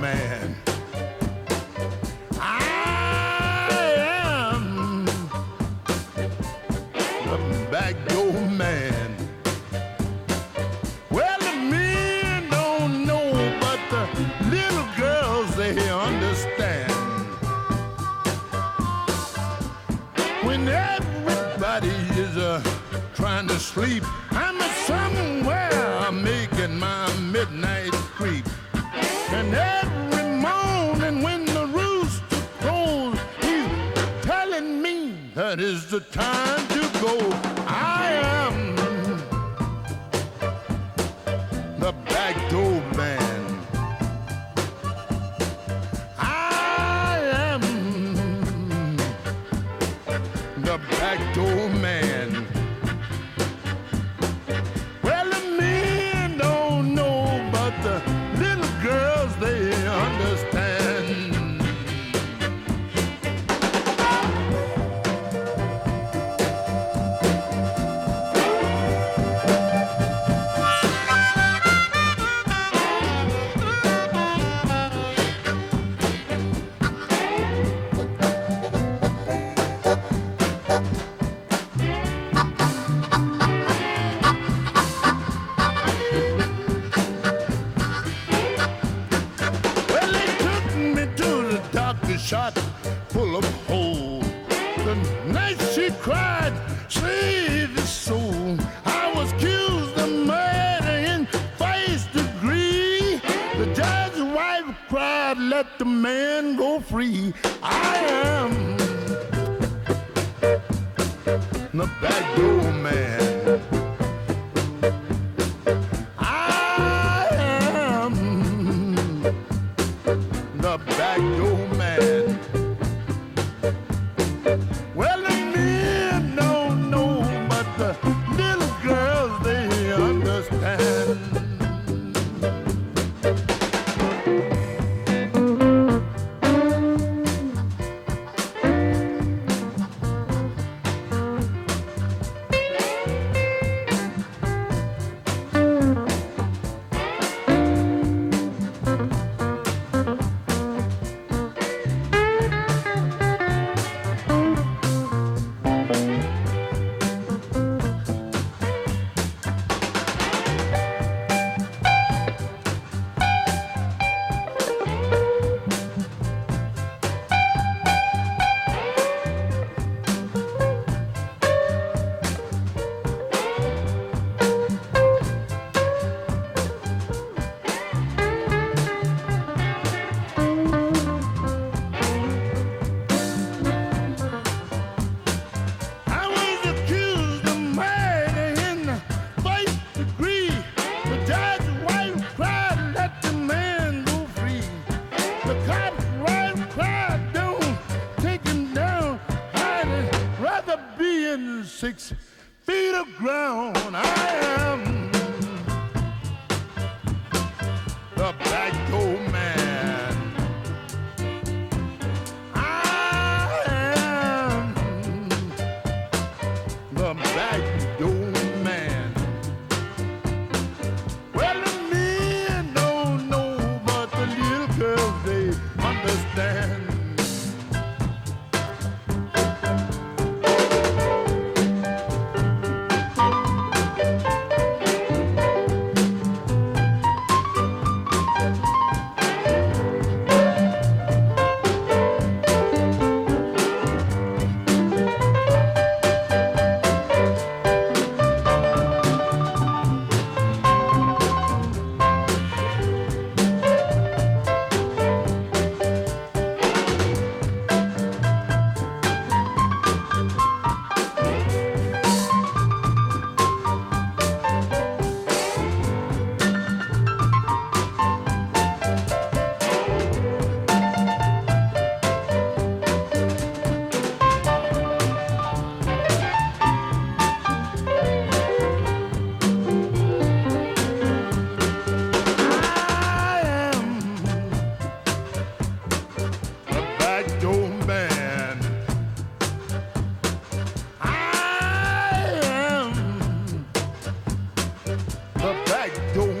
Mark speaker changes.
Speaker 1: man. I am the back door man. Well, the men don't know, but the little girls they understand. When everybody is uh, trying to sleep, I'm somewhere making my midnight creep. And every morning when the rooster crows, he's telling me that is the time to go. I am the back door shot full of holes. The night she cried, save his soul. I was accused of murder in first degree. The judge's wife cried, let the man go free. I am the back door man. feet of ground I am the black door man. I am the black door man. Well, the men don't know, but the little girls they understand. door.